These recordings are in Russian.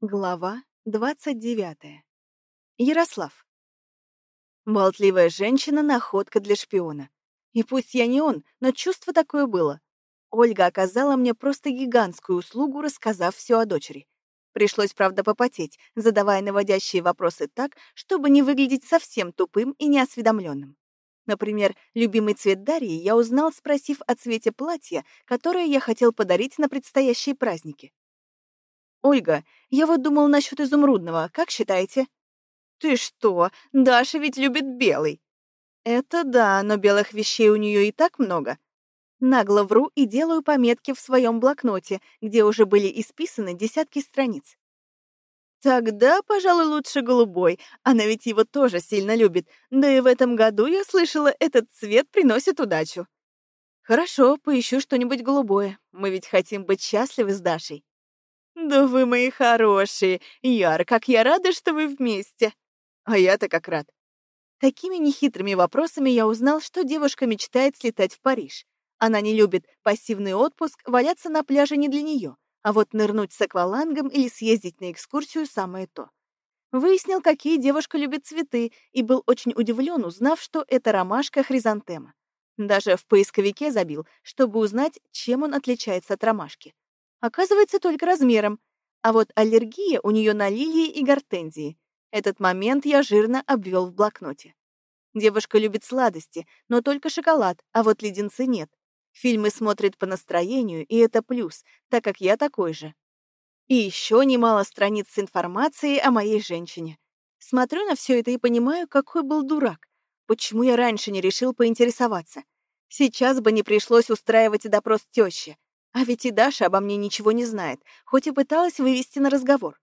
Глава 29. Ярослав. Болтливая женщина — находка для шпиона. И пусть я не он, но чувство такое было. Ольга оказала мне просто гигантскую услугу, рассказав все о дочери. Пришлось, правда, попотеть, задавая наводящие вопросы так, чтобы не выглядеть совсем тупым и неосведомленным. Например, любимый цвет Дарьи я узнал, спросив о цвете платья, которое я хотел подарить на предстоящие праздники. «Ольга, я вот думал насчет изумрудного, как считаете?» «Ты что? Даша ведь любит белый». «Это да, но белых вещей у нее и так много». Нагло вру и делаю пометки в своем блокноте, где уже были исписаны десятки страниц. Тогда, пожалуй, лучше голубой. Она ведь его тоже сильно любит. Да и в этом году, я слышала, этот цвет приносит удачу. Хорошо, поищу что-нибудь голубое. Мы ведь хотим быть счастливы с Дашей. «Да вы мои хорошие! Яр, как я рада, что вы вместе!» «А я-то как рад!» Такими нехитрыми вопросами я узнал, что девушка мечтает слетать в Париж. Она не любит пассивный отпуск, валяться на пляже не для нее, а вот нырнуть с аквалангом или съездить на экскурсию самое то. Выяснил, какие девушка любит цветы, и был очень удивлен, узнав, что это ромашка-хризантема. Даже в поисковике забил, чтобы узнать, чем он отличается от ромашки. Оказывается, только размером. А вот аллергия у нее на лилии и гортензии. Этот момент я жирно обвел в блокноте. Девушка любит сладости, но только шоколад, а вот леденцы нет. Фильмы смотрит по настроению, и это плюс, так как я такой же. И еще немало страниц с информацией о моей женщине. Смотрю на все это и понимаю, какой был дурак. Почему я раньше не решил поинтересоваться? Сейчас бы не пришлось устраивать допрос тещи. А ведь и Даша обо мне ничего не знает, хоть и пыталась вывести на разговор.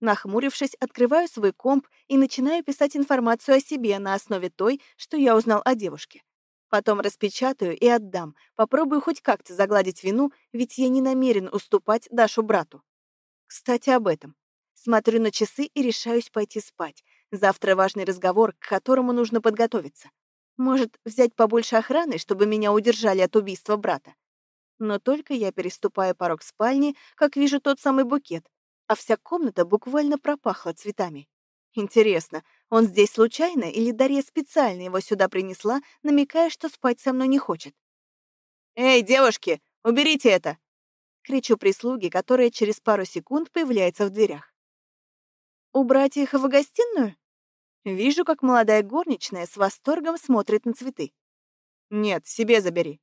Нахмурившись, открываю свой комп и начинаю писать информацию о себе на основе той, что я узнал о девушке. Потом распечатаю и отдам, попробую хоть как-то загладить вину, ведь я не намерен уступать Дашу брату. Кстати, об этом. Смотрю на часы и решаюсь пойти спать. Завтра важный разговор, к которому нужно подготовиться. Может, взять побольше охраны, чтобы меня удержали от убийства брата? Но только я переступаю порог спальни, как вижу тот самый букет, а вся комната буквально пропахла цветами. Интересно, он здесь случайно или Дарья специально его сюда принесла, намекая, что спать со мной не хочет? «Эй, девушки, уберите это!» Кричу прислуге, которая через пару секунд появляется в дверях. «Убрать их в гостиную?» Вижу, как молодая горничная с восторгом смотрит на цветы. «Нет, себе забери»,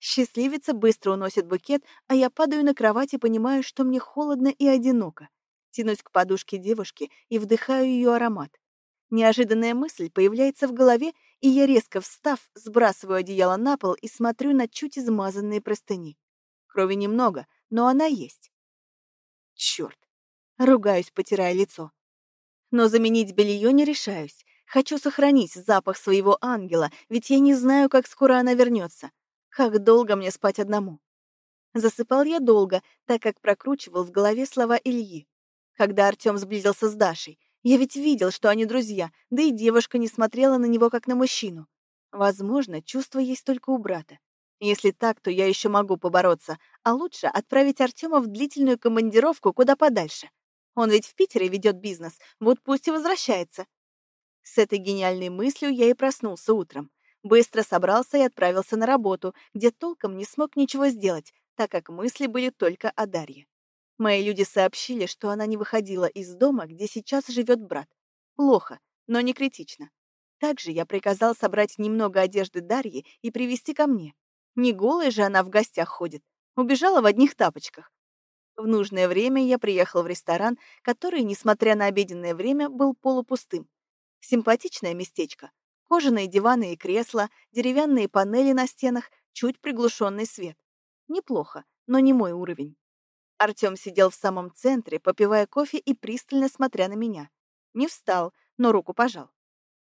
Счастливица быстро уносит букет, а я падаю на кровать и понимаю, что мне холодно и одиноко. Тянусь к подушке девушки и вдыхаю ее аромат. Неожиданная мысль появляется в голове, и я, резко встав, сбрасываю одеяло на пол и смотрю на чуть измазанные простыни. Крови немного, но она есть. Черт! Ругаюсь, потирая лицо. Но заменить белье не решаюсь. Хочу сохранить запах своего ангела, ведь я не знаю, как скоро она вернется. Как долго мне спать одному? Засыпал я долго, так как прокручивал в голове слова Ильи. Когда Артём сблизился с Дашей, я ведь видел, что они друзья, да и девушка не смотрела на него как на мужчину. Возможно, чувство есть только у брата. Если так, то я еще могу побороться, а лучше отправить Артема в длительную командировку куда подальше. Он ведь в Питере ведет бизнес, вот пусть и возвращается. С этой гениальной мыслью я и проснулся утром. Быстро собрался и отправился на работу, где толком не смог ничего сделать, так как мысли были только о Дарье. Мои люди сообщили, что она не выходила из дома, где сейчас живет брат. Плохо, но не критично. Также я приказал собрать немного одежды Дарьи и привезти ко мне. Не голая же она в гостях ходит. Убежала в одних тапочках. В нужное время я приехал в ресторан, который, несмотря на обеденное время, был полупустым. Симпатичное местечко. Кожаные диваны и кресла, деревянные панели на стенах, чуть приглушенный свет. Неплохо, но не мой уровень. Артём сидел в самом центре, попивая кофе и пристально смотря на меня. Не встал, но руку пожал.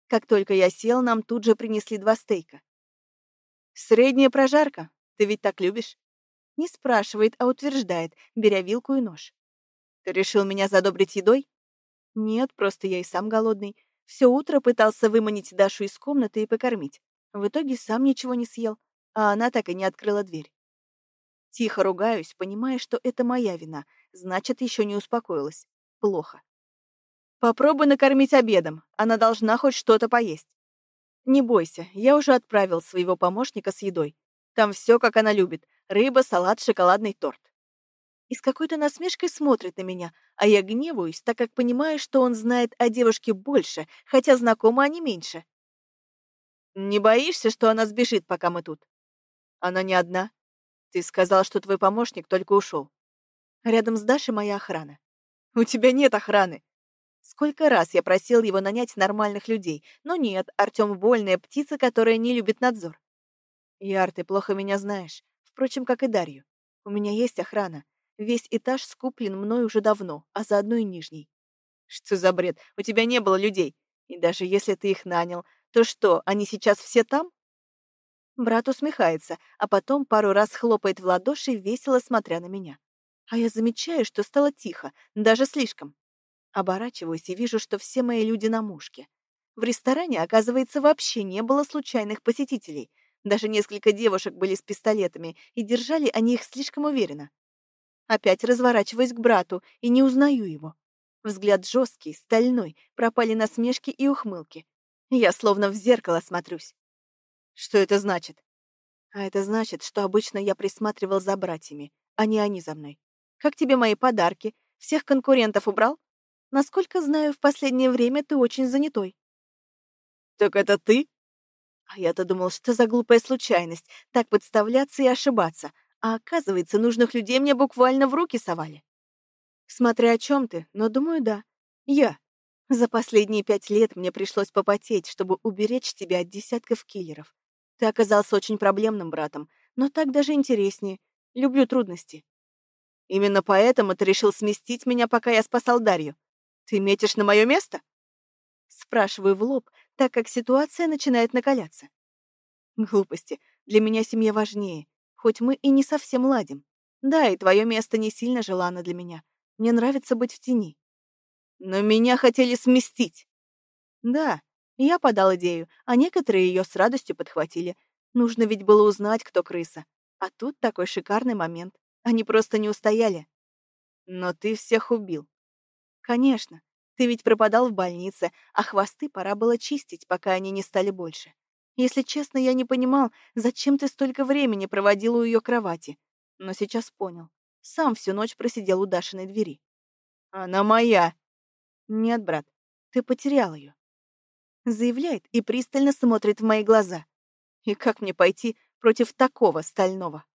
Как только я сел, нам тут же принесли два стейка. «Средняя прожарка. Ты ведь так любишь?» Не спрашивает, а утверждает, беря вилку и нож. «Ты решил меня задобрить едой?» «Нет, просто я и сам голодный. Все утро пытался выманить Дашу из комнаты и покормить. В итоге сам ничего не съел, а она так и не открыла дверь. Тихо ругаюсь, понимая, что это моя вина, значит, еще не успокоилась. плохо. Попробуй накормить обедом, она должна хоть что-то поесть. Не бойся, я уже отправил своего помощника с едой. Там все, как она любит. Рыба, салат, шоколадный торт. И с какой-то насмешкой смотрит на меня, а я гневаюсь, так как понимаю, что он знает о девушке больше, хотя знакомы они меньше. Не боишься, что она сбежит, пока мы тут? Она не одна. Ты сказал, что твой помощник только ушел. Рядом с Дашей моя охрана. У тебя нет охраны. Сколько раз я просил его нанять нормальных людей, но нет, Артём вольная птица, которая не любит надзор. Яр, ты плохо меня знаешь, впрочем, как и Дарью. У меня есть охрана. Весь этаж скуплен мной уже давно, а заодно и нижний. Что за бред? У тебя не было людей. И даже если ты их нанял, то что, они сейчас все там? Брат усмехается, а потом пару раз хлопает в ладоши, весело смотря на меня. А я замечаю, что стало тихо, даже слишком. Оборачиваюсь и вижу, что все мои люди на мушке. В ресторане, оказывается, вообще не было случайных посетителей. Даже несколько девушек были с пистолетами, и держали они их слишком уверенно. Опять разворачиваюсь к брату и не узнаю его. Взгляд жесткий, стальной, пропали насмешки и ухмылки. Я словно в зеркало смотрюсь. Что это значит? А это значит, что обычно я присматривал за братьями, а не они за мной. Как тебе мои подарки? Всех конкурентов убрал? Насколько знаю, в последнее время ты очень занятой. Так это ты? А я-то думал, что за глупая случайность, так подставляться и ошибаться. А оказывается, нужных людей мне буквально в руки совали. Смотря о чем ты, но думаю, да. Я. За последние пять лет мне пришлось попотеть, чтобы уберечь тебя от десятков киллеров. Ты оказался очень проблемным братом, но так даже интереснее. Люблю трудности. Именно поэтому ты решил сместить меня, пока я спасал Дарью. «Ты метишь на мое место?» Спрашиваю в лоб, так как ситуация начинает накаляться. Глупости. Для меня семья важнее, хоть мы и не совсем ладим. Да, и твое место не сильно желано для меня. Мне нравится быть в тени. Но меня хотели сместить. Да, я подал идею, а некоторые ее с радостью подхватили. Нужно ведь было узнать, кто крыса. А тут такой шикарный момент. Они просто не устояли. Но ты всех убил. Конечно, ты ведь пропадал в больнице, а хвосты пора было чистить, пока они не стали больше. Если честно, я не понимал, зачем ты столько времени проводил у ее кровати. Но сейчас понял. Сам всю ночь просидел у Дашиной двери. Она моя. Нет, брат, ты потерял ее. Заявляет и пристально смотрит в мои глаза. И как мне пойти против такого стального?